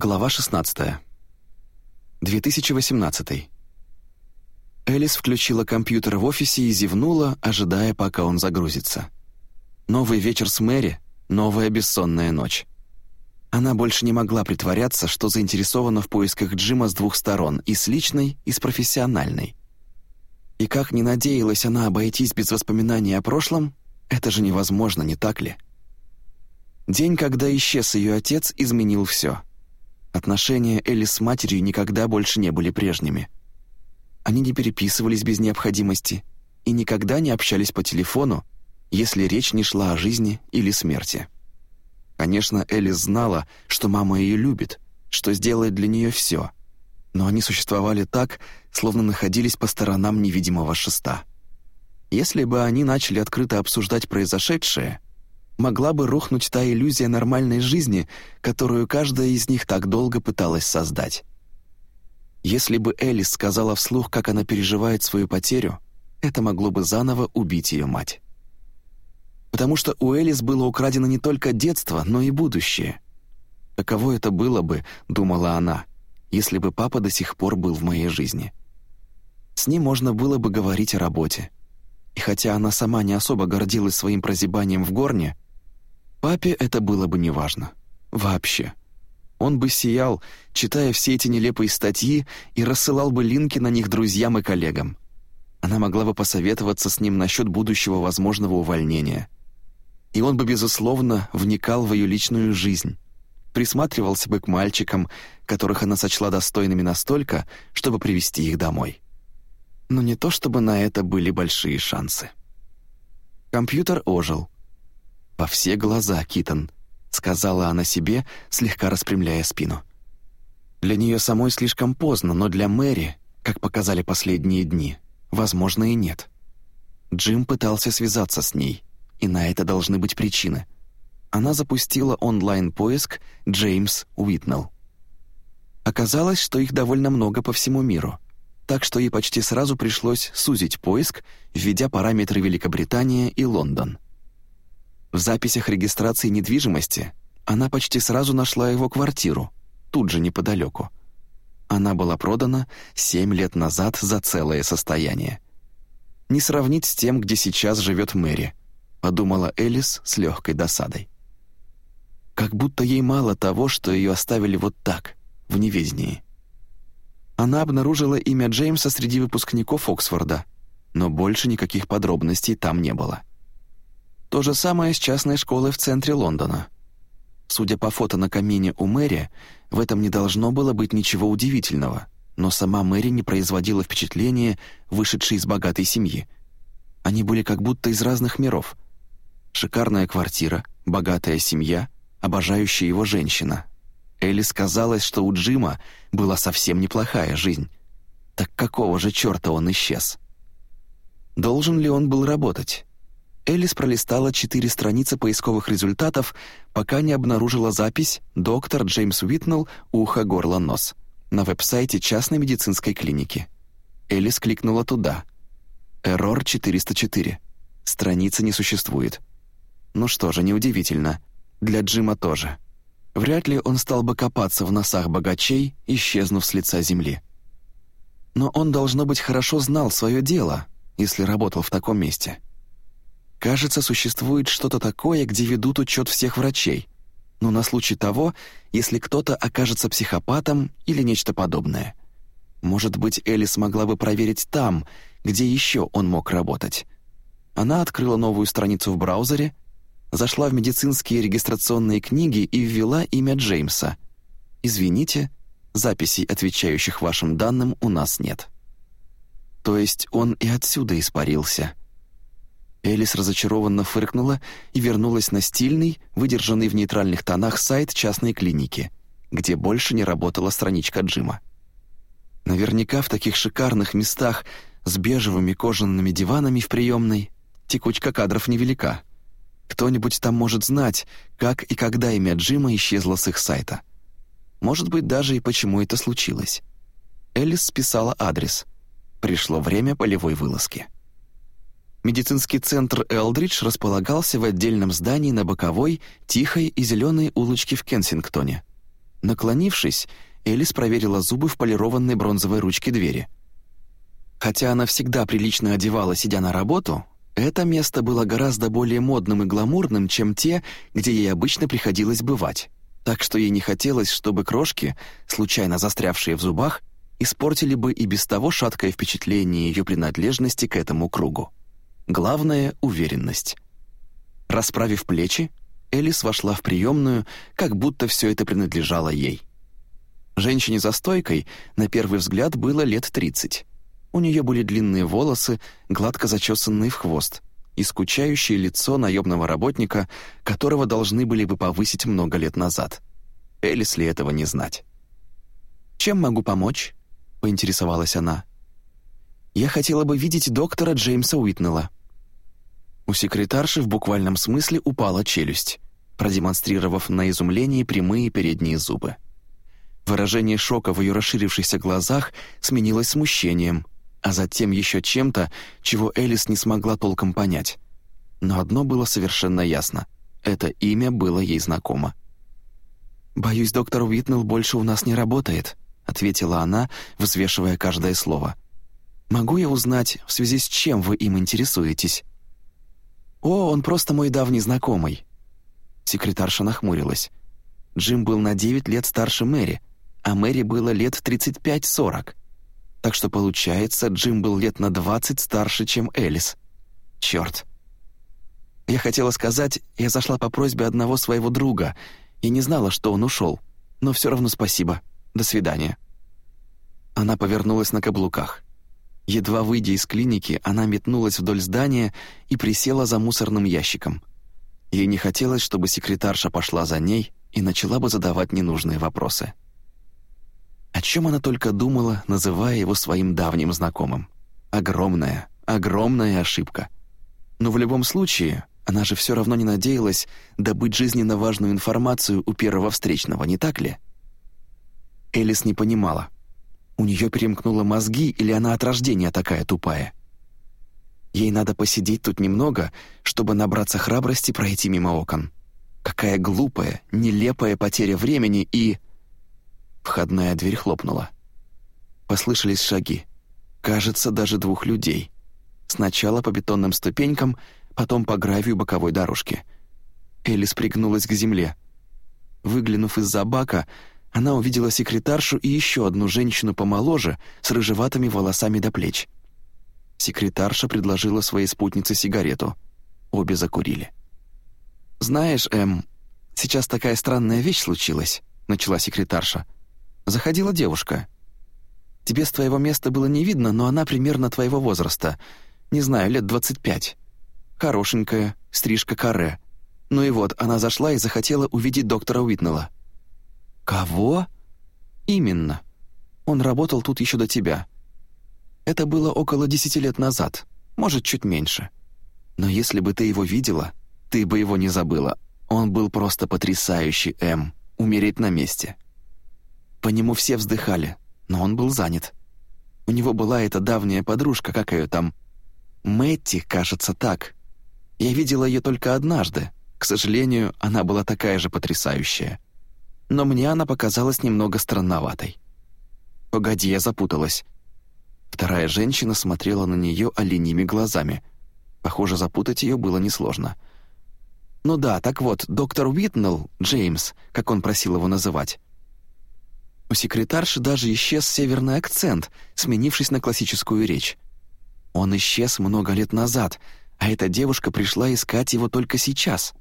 Глава 16. 2018. Элис включила компьютер в офисе и зевнула, ожидая, пока он загрузится. Новый вечер с Мэри, новая бессонная ночь. Она больше не могла притворяться, что заинтересована в поисках Джима с двух сторон, и с личной, и с профессиональной. И как ни надеялась она обойтись без воспоминаний о прошлом, это же невозможно, не так ли? День, когда исчез ее отец, изменил все. Отношения Элли с матерью никогда больше не были прежними. Они не переписывались без необходимости и никогда не общались по телефону, если речь не шла о жизни или смерти. Конечно, Элли знала, что мама ее любит, что сделает для нее все, но они существовали так, словно находились по сторонам невидимого шеста. Если бы они начали открыто обсуждать произошедшее, могла бы рухнуть та иллюзия нормальной жизни, которую каждая из них так долго пыталась создать. Если бы Элис сказала вслух, как она переживает свою потерю, это могло бы заново убить ее мать. Потому что у Элис было украдено не только детство, но и будущее. Каково это было бы, думала она, если бы папа до сих пор был в моей жизни. С ним можно было бы говорить о работе, и хотя она сама не особо гордилась своим прозябанием в горне, папе это было бы неважно. Вообще. Он бы сиял, читая все эти нелепые статьи, и рассылал бы линки на них друзьям и коллегам. Она могла бы посоветоваться с ним насчет будущего возможного увольнения. И он бы, безусловно, вникал в ее личную жизнь, присматривался бы к мальчикам, которых она сочла достойными настолько, чтобы привести их домой но не то чтобы на это были большие шансы. Компьютер ожил. «Во все глаза, Китон», — сказала она себе, слегка распрямляя спину. Для нее самой слишком поздно, но для Мэри, как показали последние дни, возможно и нет. Джим пытался связаться с ней, и на это должны быть причины. Она запустила онлайн-поиск «Джеймс Уитнелл». Оказалось, что их довольно много по всему миру — так что ей почти сразу пришлось сузить поиск, введя параметры Великобритания и Лондон. В записях регистрации недвижимости она почти сразу нашла его квартиру, тут же неподалеку. Она была продана семь лет назад за целое состояние. Не сравнить с тем, где сейчас живет Мэри, подумала Элис с легкой досадой. Как будто ей мало того, что ее оставили вот так, в неведении она обнаружила имя Джеймса среди выпускников Оксфорда, но больше никаких подробностей там не было. То же самое с частной школой в центре Лондона. Судя по фото на камине у Мэри, в этом не должно было быть ничего удивительного, но сама Мэри не производила впечатления, вышедшей из богатой семьи. Они были как будто из разных миров. Шикарная квартира, богатая семья, обожающая его женщина, Элис казалось, что у Джима была совсем неплохая жизнь. Так какого же черта он исчез? Должен ли он был работать? Элис пролистала четыре страницы поисковых результатов, пока не обнаружила запись «Доктор Джеймс Уитнелл. Ухо, горло, нос» на веб-сайте частной медицинской клиники. Элис кликнула туда. «Эррор 404. Страницы не существует». Ну что же, неудивительно. Для Джима тоже. Вряд ли он стал бы копаться в носах богачей, исчезнув с лица земли. Но он, должно быть, хорошо знал свое дело, если работал в таком месте. Кажется, существует что-то такое, где ведут учет всех врачей, но на случай того, если кто-то окажется психопатом или нечто подобное. Может быть, Элли смогла бы проверить там, где еще он мог работать. Она открыла новую страницу в браузере — зашла в медицинские регистрационные книги и ввела имя Джеймса. «Извините, записей, отвечающих вашим данным, у нас нет». То есть он и отсюда испарился. Элис разочарованно фыркнула и вернулась на стильный, выдержанный в нейтральных тонах сайт частной клиники, где больше не работала страничка Джима. Наверняка в таких шикарных местах с бежевыми кожаными диванами в приемной текучка кадров невелика. Кто-нибудь там может знать, как и когда имя Джима исчезло с их сайта. Может быть, даже и почему это случилось. Элис списала адрес. Пришло время полевой вылазки. Медицинский центр Элдридж располагался в отдельном здании на боковой, тихой и зеленой улочке в Кенсингтоне. Наклонившись, Элис проверила зубы в полированной бронзовой ручке двери. Хотя она всегда прилично одевалась, сидя на работу, это место было гораздо более модным и гламурным, чем те, где ей обычно приходилось бывать. Так что ей не хотелось, чтобы крошки, случайно застрявшие в зубах, испортили бы и без того шаткое впечатление ее принадлежности к этому кругу. Главное — уверенность. Расправив плечи, Элис вошла в приемную, как будто все это принадлежало ей. Женщине за стойкой, на первый взгляд, было лет тридцать. У нее были длинные волосы, гладко зачесанные в хвост, и скучающее лицо наемного работника, которого должны были бы повысить много лет назад. Элис ли этого не знать? «Чем могу помочь?» — поинтересовалась она. «Я хотела бы видеть доктора Джеймса Уитнелла». У секретарши в буквальном смысле упала челюсть, продемонстрировав на изумлении прямые передние зубы. Выражение шока в ее расширившихся глазах сменилось смущением, а затем еще чем-то, чего Элис не смогла толком понять. Но одно было совершенно ясно — это имя было ей знакомо. «Боюсь, доктор Уитнелл больше у нас не работает», — ответила она, взвешивая каждое слово. «Могу я узнать, в связи с чем вы им интересуетесь?» «О, он просто мой давний знакомый». Секретарша нахмурилась. Джим был на 9 лет старше Мэри, а Мэри было лет 35-40. Так что, получается, Джим был лет на 20 старше, чем Элис. Черт. Я хотела сказать, я зашла по просьбе одного своего друга и не знала, что он ушел. Но все равно спасибо. До свидания. Она повернулась на каблуках. Едва выйдя из клиники, она метнулась вдоль здания и присела за мусорным ящиком. Ей не хотелось, чтобы секретарша пошла за ней и начала бы задавать ненужные вопросы. О чем она только думала, называя его своим давним знакомым? Огромная, огромная ошибка. Но в любом случае, она же все равно не надеялась добыть жизненно важную информацию у первого встречного, не так ли? Элис не понимала — у нее перемкнуло мозги, или она от рождения такая тупая? Ей надо посидеть тут немного, чтобы набраться храбрости пройти мимо окон. Какая глупая, нелепая потеря времени и... Входная дверь хлопнула. Послышались шаги. Кажется, даже двух людей. Сначала по бетонным ступенькам, потом по гравию боковой дорожки. Элис пригнулась к земле. Выглянув из-за бака, она увидела секретаршу и еще одну женщину помоложе с рыжеватыми волосами до плеч. Секретарша предложила своей спутнице сигарету. Обе закурили. «Знаешь, Эм, сейчас такая странная вещь случилась», — начала секретарша. «Заходила девушка. Тебе с твоего места было не видно, но она примерно твоего возраста. Не знаю, лет двадцать пять. Хорошенькая, стрижка каре. Ну и вот, она зашла и захотела увидеть доктора Уитнелла. «Кого?» «Именно. Он работал тут еще до тебя. Это было около десяти лет назад, может, чуть меньше. Но если бы ты его видела, ты бы его не забыла. Он был просто потрясающий, М. Умереть на месте». По нему все вздыхали, но он был занят. У него была эта давняя подружка, как ее там... Мэтти, кажется, так. Я видела ее только однажды. К сожалению, она была такая же потрясающая но мне она показалась немного странноватой. «Погоди, я запуталась». Вторая женщина смотрела на нее оленьими глазами. Похоже, запутать ее было несложно. «Ну да, так вот, доктор Уитнелл, Джеймс, как он просил его называть». У секретарши даже исчез северный акцент, сменившись на классическую речь. Он исчез много лет назад, а эта девушка пришла искать его только сейчас.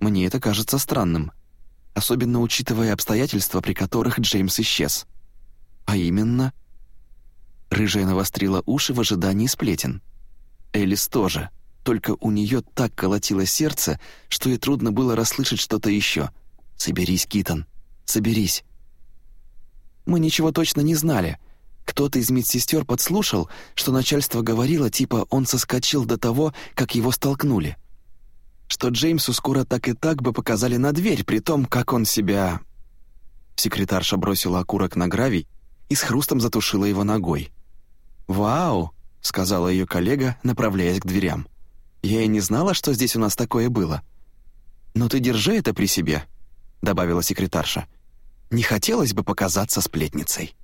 Мне это кажется странным особенно учитывая обстоятельства, при которых Джеймс исчез. А именно... Рыжая навострила уши в ожидании сплетен. Элис тоже, только у нее так колотило сердце, что ей трудно было расслышать что-то еще. «Соберись, Китон, соберись». Мы ничего точно не знали. Кто-то из медсестер подслушал, что начальство говорило, типа он соскочил до того, как его столкнули — что Джеймсу скоро так и так бы показали на дверь, при том, как он себя... Секретарша бросила окурок на гравий и с хрустом затушила его ногой. «Вау!» — сказала ее коллега, направляясь к дверям. «Я и не знала, что здесь у нас такое было». «Но ты держи это при себе», — добавила секретарша. Не хотелось бы показаться сплетницей.